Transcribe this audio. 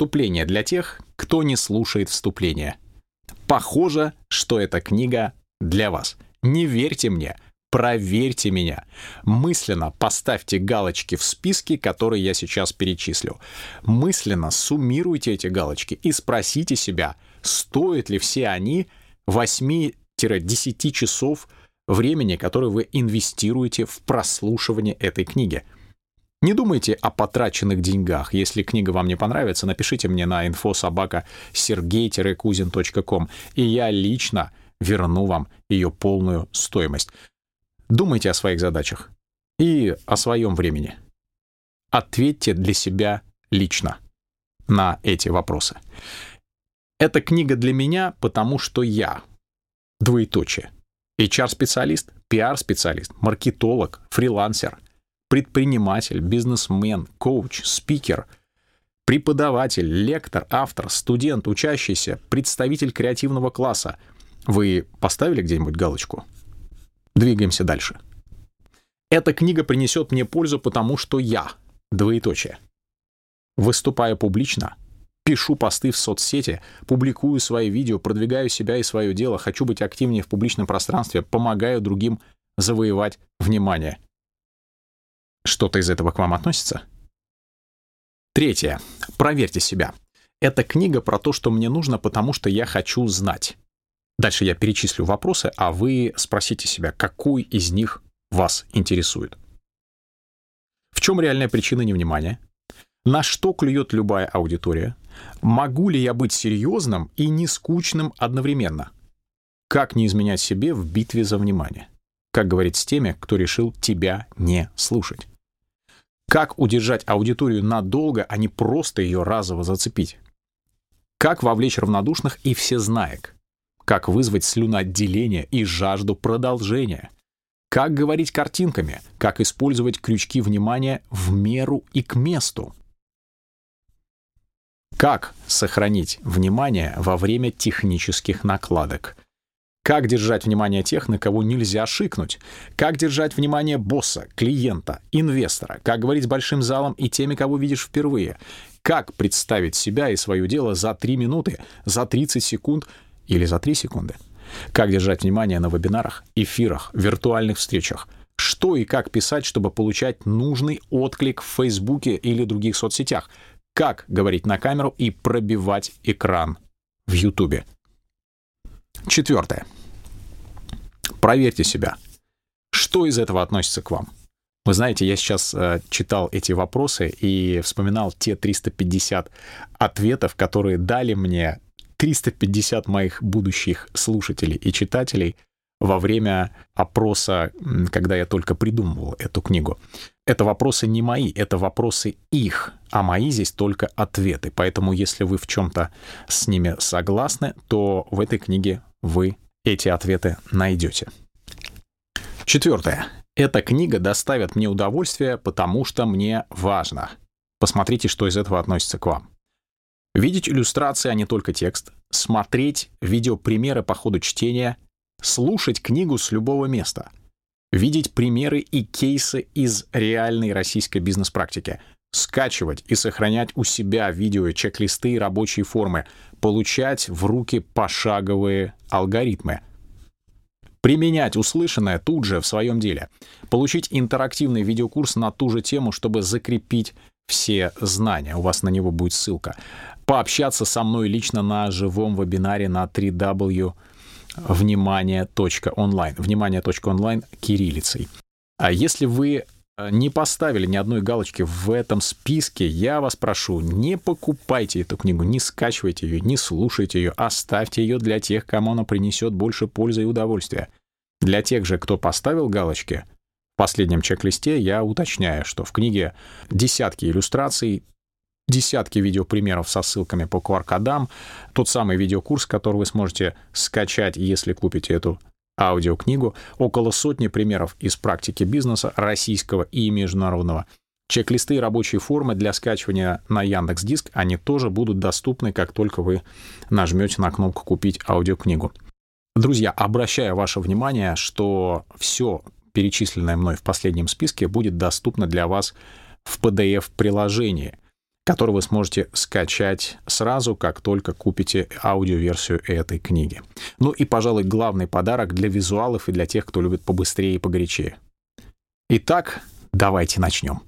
Вступление для тех, кто не слушает вступление. Похоже, что эта книга для вас. Не верьте мне, проверьте меня. Мысленно поставьте галочки в списке, которые я сейчас перечислю. Мысленно суммируйте эти галочки и спросите себя, стоят ли все они 8-10 часов времени, которое вы инвестируете в прослушивание этой книги. Не думайте о потраченных деньгах. Если книга вам не понравится, напишите мне на инфособака sergey-kuzin.com, и я лично верну вам ее полную стоимость. Думайте о своих задачах и о своем времени. Ответьте для себя лично на эти вопросы. Эта книга для меня, потому что я, двоеточие, HR-специалист, PR-специалист, маркетолог, фрилансер — предприниматель, бизнесмен, коуч, спикер, преподаватель, лектор, автор, студент, учащийся, представитель креативного класса. Вы поставили где-нибудь галочку? Двигаемся дальше. Эта книга принесет мне пользу, потому что я, двоеточие, выступая публично, пишу посты в соцсети, публикую свои видео, продвигаю себя и свое дело, хочу быть активнее в публичном пространстве, помогаю другим завоевать внимание — что-то из этого к вам относится? Третье. Проверьте себя. Эта книга про то, что мне нужно, потому что я хочу знать. Дальше я перечислю вопросы, а вы спросите себя, какой из них вас интересует. В чем реальная причина невнимания? На что клюет любая аудитория? Могу ли я быть серьезным и не скучным одновременно? Как не изменять себе в битве за внимание? Как говорить с теми, кто решил тебя не слушать? Как удержать аудиторию надолго, а не просто ее разово зацепить? Как вовлечь равнодушных и всезнаек? Как вызвать слюноотделение и жажду продолжения? Как говорить картинками? Как использовать крючки внимания в меру и к месту? Как сохранить внимание во время технических накладок? Как держать внимание тех, на кого нельзя шикнуть? Как держать внимание босса, клиента, инвестора? Как говорить с большим залом и теми, кого видишь впервые? Как представить себя и свое дело за 3 минуты, за 30 секунд или за 3 секунды? Как держать внимание на вебинарах, эфирах, виртуальных встречах? Что и как писать, чтобы получать нужный отклик в Фейсбуке или других соцсетях? Как говорить на камеру и пробивать экран в Ютубе? Четвертое. Проверьте себя. Что из этого относится к вам? Вы знаете, я сейчас э, читал эти вопросы и вспоминал те 350 ответов, которые дали мне 350 моих будущих слушателей и читателей во время опроса, когда я только придумывал эту книгу. Это вопросы не мои, это вопросы их, а мои здесь только ответы. Поэтому если вы в чем-то с ними согласны, то в этой книге вы эти ответы найдете. Четвертое. Эта книга доставит мне удовольствие, потому что мне важно. Посмотрите, что из этого относится к вам. Видеть иллюстрации, а не только текст, смотреть видеопримеры по ходу чтения, слушать книгу с любого места, видеть примеры и кейсы из реальной российской бизнес-практики, скачивать и сохранять у себя видео, чек-листы и рабочие формы, получать в руки пошаговые алгоритмы. Применять услышанное тут же в своем деле. Получить интерактивный видеокурс на ту же тему, чтобы закрепить все знания. У вас на него будет ссылка. Пообщаться со мной лично на живом вебинаре на 3W внимание.онлайн. Внимание.онлайн кириллицей. А если вы не поставили ни одной галочки в этом списке, я вас прошу, не покупайте эту книгу, не скачивайте ее, не слушайте ее, оставьте ее для тех, кому она принесет больше пользы и удовольствия. Для тех же, кто поставил галочки, в последнем чек-листе я уточняю, что в книге десятки иллюстраций, десятки видеопримеров со ссылками по QR-кодам, тот самый видеокурс, который вы сможете скачать, если купите эту аудиокнигу, около сотни примеров из практики бизнеса российского и международного. Чек-листы и рабочие формы для скачивания на Яндекс Диск, они тоже будут доступны, как только вы нажмете на кнопку «Купить аудиокнигу». Друзья, обращаю ваше внимание, что все перечисленное мной в последнем списке будет доступно для вас в PDF-приложении — который вы сможете скачать сразу, как только купите аудиоверсию этой книги. Ну и, пожалуй, главный подарок для визуалов и для тех, кто любит побыстрее и погорячее. Итак, давайте начнем.